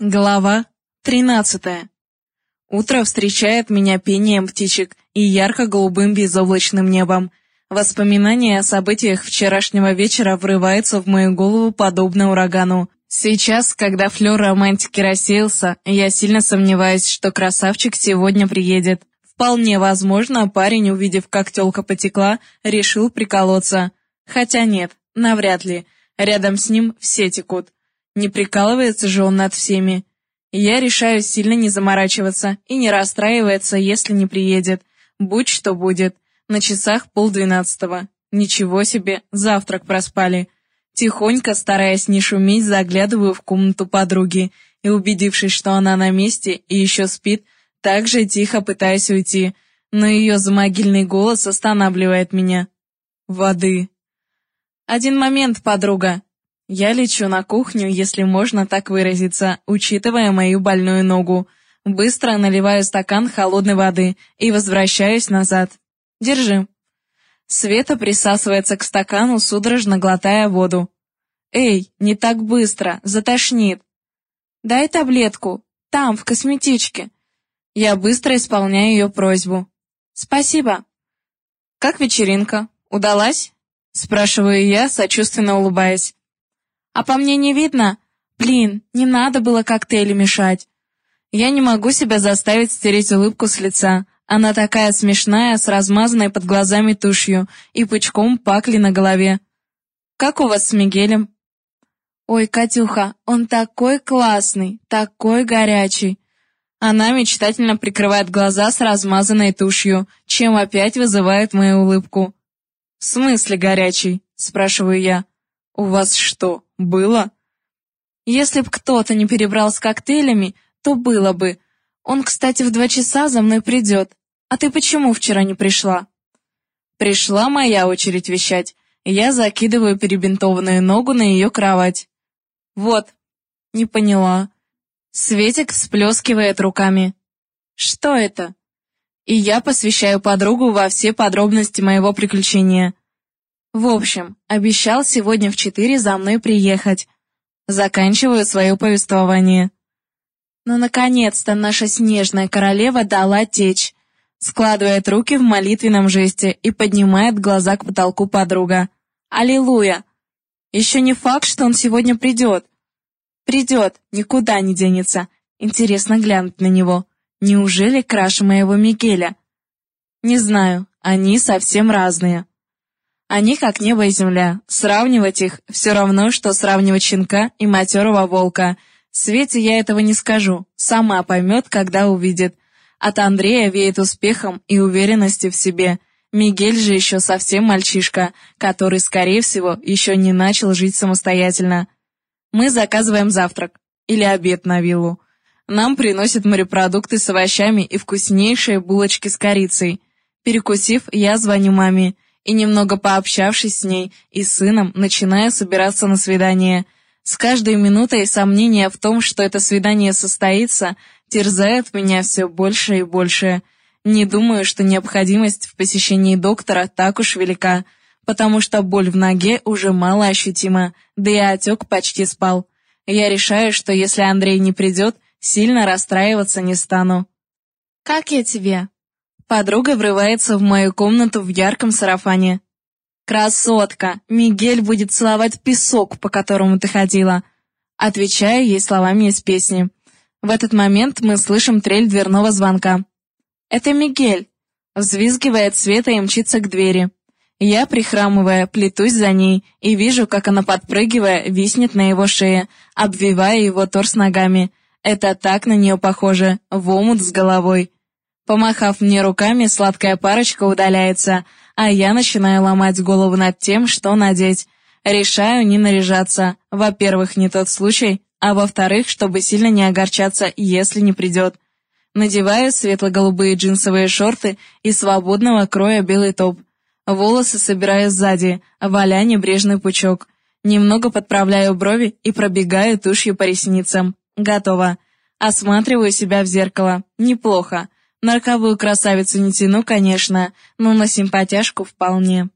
Глава 13. Утро встречает меня пением птичек и ярко-голубым безоблачным небом. Воспоминания о событиях вчерашнего вечера врываются в мою голову подобно урагану. Сейчас, когда флёр романтики рассеялся, я сильно сомневаюсь, что красавчик сегодня приедет. Вполне возможно, парень, увидев, как тёлка потекла, решил приколоться. Хотя нет, навряд ли. Рядом с ним все текут. Не прикалывается же он над всеми. Я решаю сильно не заморачиваться и не расстраиваться, если не приедет. Будь что будет. На часах полдвенадцатого. Ничего себе, завтрак проспали. Тихонько, стараясь не шуметь, заглядываю в комнату подруги и, убедившись, что она на месте и еще спит, также тихо пытаюсь уйти, но ее замогильный голос останавливает меня. Воды. «Один момент, подруга», я лечу на кухню, если можно так выразиться, учитывая мою больную ногу. Быстро наливаю стакан холодной воды и возвращаюсь назад. Держи. Света присасывается к стакану, судорожно глотая воду. «Эй, не так быстро, затошнит!» «Дай таблетку, там, в косметичке!» Я быстро исполняю ее просьбу. «Спасибо!» «Как вечеринка? Удалась?» Спрашиваю я, сочувственно улыбаясь. А по мне не видно? Блин, не надо было коктейли мешать. Я не могу себя заставить стереть улыбку с лица. Она такая смешная, с размазанной под глазами тушью и пучком пакли на голове. Как у вас с Мигелем? Ой, Катюха, он такой классный, такой горячий. Она мечтательно прикрывает глаза с размазанной тушью, чем опять вызывает мою улыбку. «В смысле горячий?» – спрашиваю я. «У вас что, было?» «Если б кто-то не перебрал с коктейлями, то было бы. Он, кстати, в два часа за мной придет. А ты почему вчера не пришла?» Пришла моя очередь вещать. Я закидываю перебинтованную ногу на ее кровать. «Вот». «Не поняла». Светик всплескивает руками. «Что это?» И я посвящаю подругу во все подробности моего приключения. В общем, обещал сегодня в четыре за мной приехать. Заканчиваю свое повествование. Но, наконец-то, наша снежная королева дала течь. Складывает руки в молитвенном жесте и поднимает глаза к потолку подруга. Аллилуйя! Еще не факт, что он сегодня придет. Придет, никуда не денется. Интересно глянуть на него. Неужели краше моего Мигеля? Не знаю, они совсем разные. Они как небо и земля. Сравнивать их все равно, что сравнивать щенка и матерого волка. Свете я этого не скажу. Сама поймет, когда увидит. От Андрея веет успехом и уверенностью в себе. Мигель же еще совсем мальчишка, который, скорее всего, еще не начал жить самостоятельно. Мы заказываем завтрак. Или обед на виллу. Нам приносят морепродукты с овощами и вкуснейшие булочки с корицей. Перекусив, я звоню маме и, немного пообщавшись с ней и сыном, начинаю собираться на свидание. С каждой минутой сомнения в том, что это свидание состоится, терзает меня все больше и больше. Не думаю, что необходимость в посещении доктора так уж велика, потому что боль в ноге уже мало ощутима, да и отек почти спал. Я решаю, что если Андрей не придет, сильно расстраиваться не стану. «Как я тебе?» Подруга врывается в мою комнату в ярком сарафане. «Красотка! Мигель будет целовать песок, по которому ты ходила!» Отвечаю ей словами из песни. В этот момент мы слышим трель дверного звонка. «Это Мигель!» Взвизгивает Света и мчится к двери. Я, прихрамывая, плетусь за ней и вижу, как она, подпрыгивая, виснет на его шее, обвивая его торс ногами. Это так на нее похоже, в омут с головой. Помахав мне руками, сладкая парочка удаляется, а я начинаю ломать голову над тем, что надеть. Решаю не наряжаться. Во-первых, не тот случай, а во-вторых, чтобы сильно не огорчаться, если не придет. Надеваю светло-голубые джинсовые шорты и свободного кроя белый топ. Волосы собираю сзади, валя небрежный пучок. Немного подправляю брови и пробегаю тушью по ресницам. Готово. Осматриваю себя в зеркало. Неплохо. На роковую красавицу не тяну, конечно, но на симпатяшку вполне.